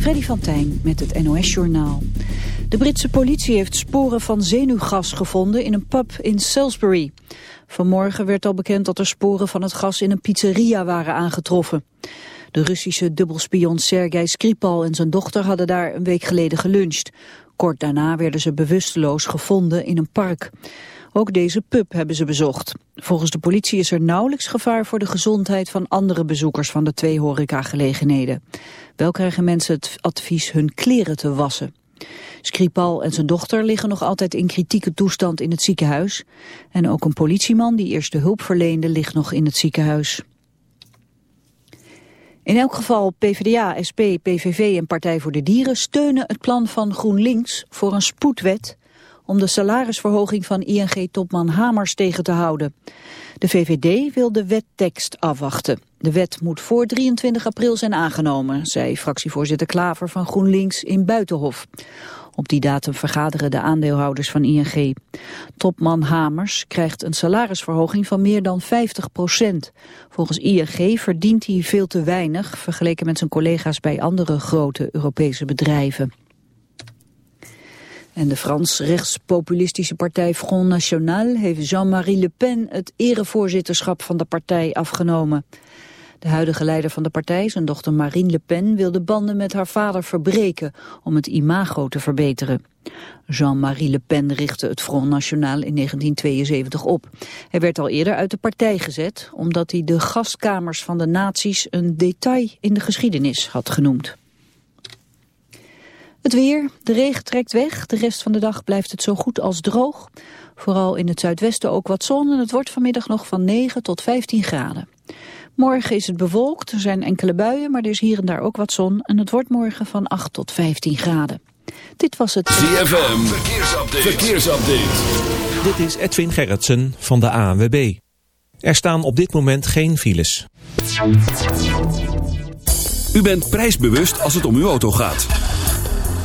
Freddy van Tijn met het NOS-journaal. De Britse politie heeft sporen van zenuwgas gevonden in een pub in Salisbury. Vanmorgen werd al bekend dat er sporen van het gas in een pizzeria waren aangetroffen. De Russische dubbelspion Sergei Skripal en zijn dochter hadden daar een week geleden geluncht. Kort daarna werden ze bewusteloos gevonden in een park. Ook deze pub hebben ze bezocht. Volgens de politie is er nauwelijks gevaar voor de gezondheid van andere bezoekers van de twee horecagelegenheden. Wel krijgen mensen het advies hun kleren te wassen. Skripal en zijn dochter liggen nog altijd in kritieke toestand in het ziekenhuis. En ook een politieman die eerst de hulp verleende ligt nog in het ziekenhuis. In elk geval PvdA, SP, PVV en Partij voor de Dieren steunen het plan van GroenLinks voor een spoedwet om de salarisverhoging van ING-topman Hamers tegen te houden. De VVD wil de wettekst afwachten. De wet moet voor 23 april zijn aangenomen, zei fractievoorzitter Klaver van GroenLinks in Buitenhof. Op die datum vergaderen de aandeelhouders van ING. Topman Hamers krijgt een salarisverhoging van meer dan 50 procent. Volgens ING verdient hij veel te weinig vergeleken met zijn collega's bij andere grote Europese bedrijven. En de Frans-rechtspopulistische partij Front National heeft Jean-Marie Le Pen het erevoorzitterschap van de partij afgenomen. De huidige leider van de partij, zijn dochter Marine Le Pen, wil de banden met haar vader verbreken om het imago te verbeteren. Jean-Marie Le Pen richtte het Front National in 1972 op. Hij werd al eerder uit de partij gezet omdat hij de gastkamers van de nazi's een detail in de geschiedenis had genoemd. Het weer, de regen trekt weg. De rest van de dag blijft het zo goed als droog. Vooral in het zuidwesten ook wat zon en het wordt vanmiddag nog van 9 tot 15 graden. Morgen is het bewolkt, er zijn enkele buien, maar er is hier en daar ook wat zon. En het wordt morgen van 8 tot 15 graden. Dit was het... ZFM, verkeersupdate. verkeersupdate. Dit is Edwin Gerritsen van de ANWB. Er staan op dit moment geen files. U bent prijsbewust als het om uw auto gaat.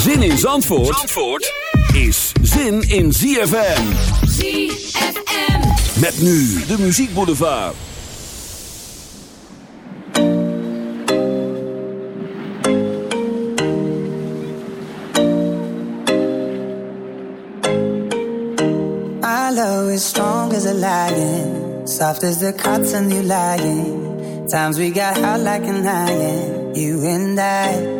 Zin in Zandvoort, Zandvoort is zin in ZFM. ZFM. Met nu de muziekboulevard. My love is strong as a lion, soft as the cotton you lying. Times we got hot like an iron, you and I.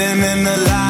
Standing in the light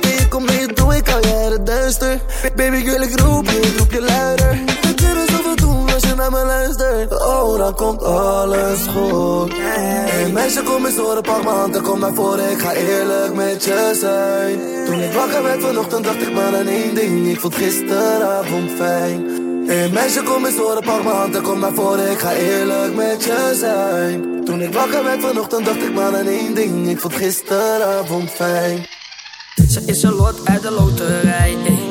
Baby girl, ik roep je, ik roep je luider. We kunnen zoveel doen als je naar me luistert. Oh, dan komt alles goed. Hey meisje, kom eens horen, pak m'n hand en kom naar voren. Ik ga eerlijk met je zijn. Toen ik wakker werd vanochtend, dacht ik maar aan één ding. Ik vond gisteravond fijn. Hey meisje, kom eens horen, pak m'n hand en kom naar voren. Ik ga eerlijk met je zijn. Toen ik wakker werd vanochtend, dacht ik maar aan één ding. Ik vond gisteravond fijn. Ze is een lot uit de loterij. ey.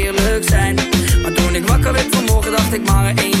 Wakker werd vanmorgen, dacht ik maar één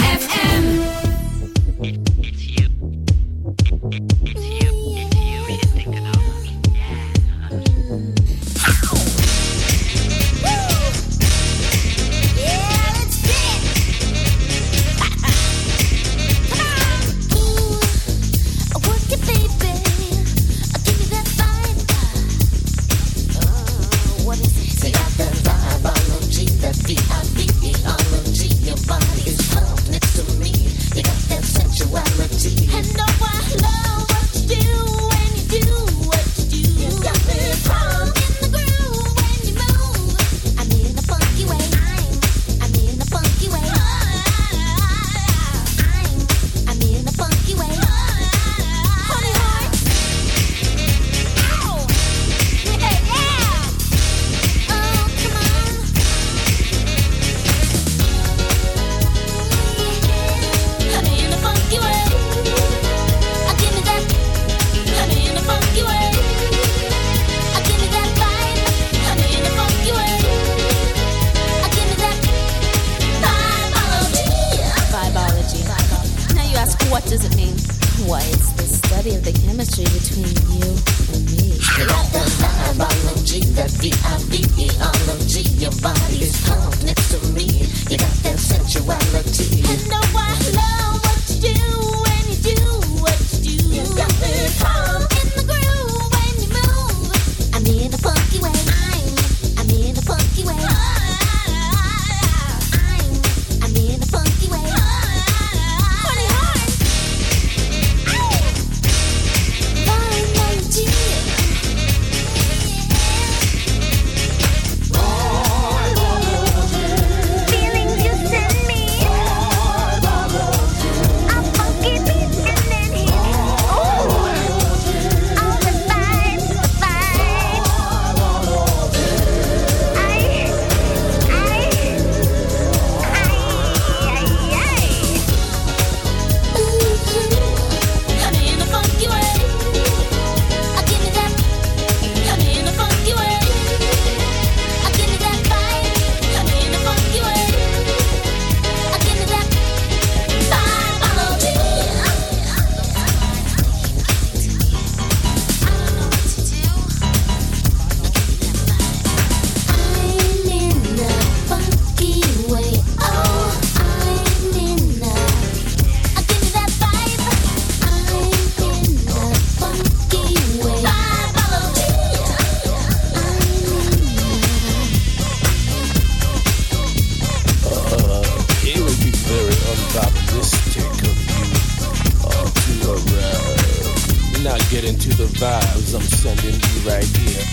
get into the vibes I'm sending you right here.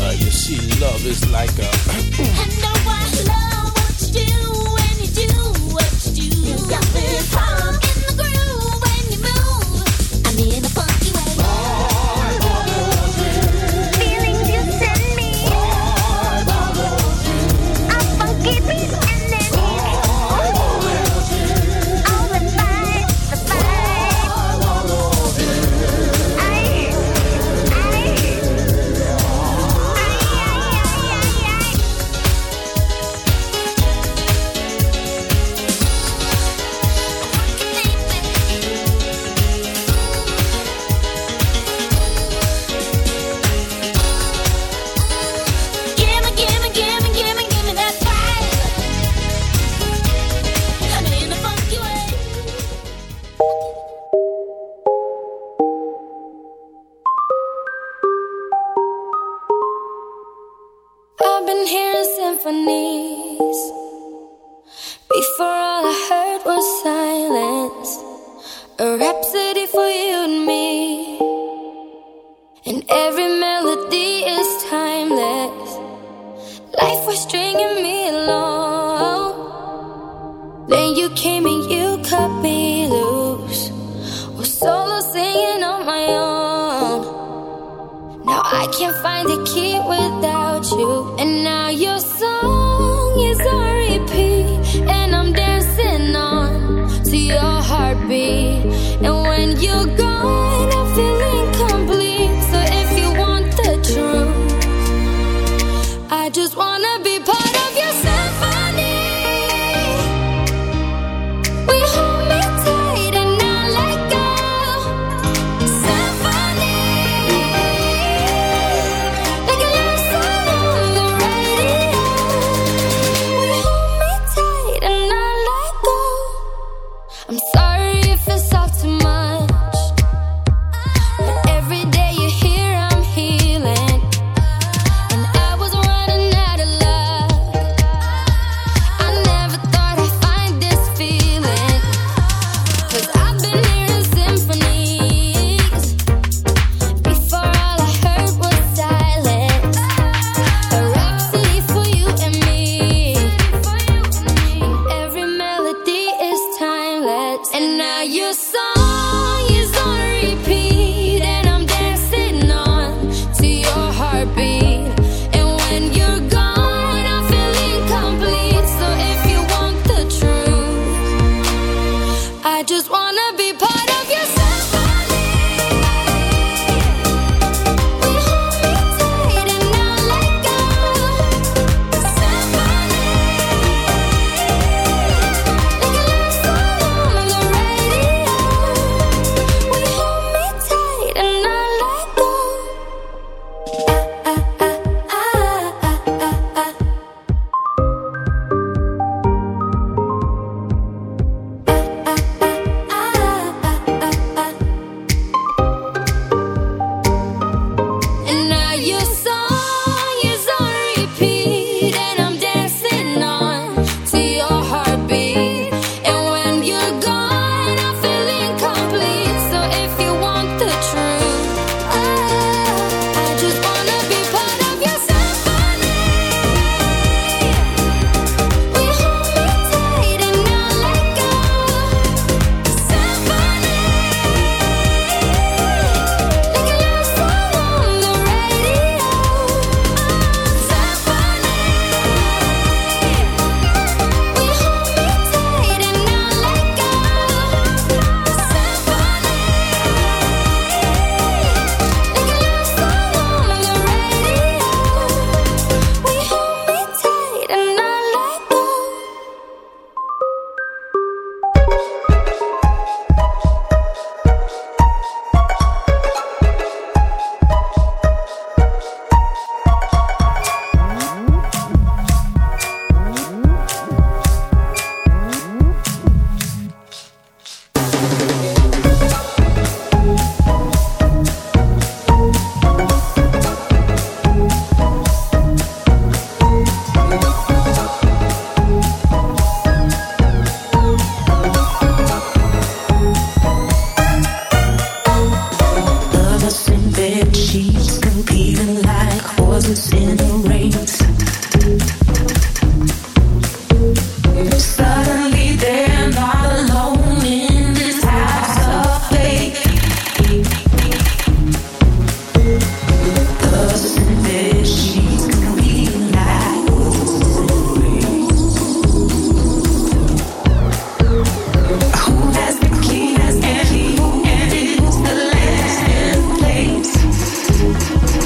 uh, you see, love is like a. I know I love what you do.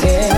que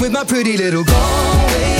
with my pretty little Galway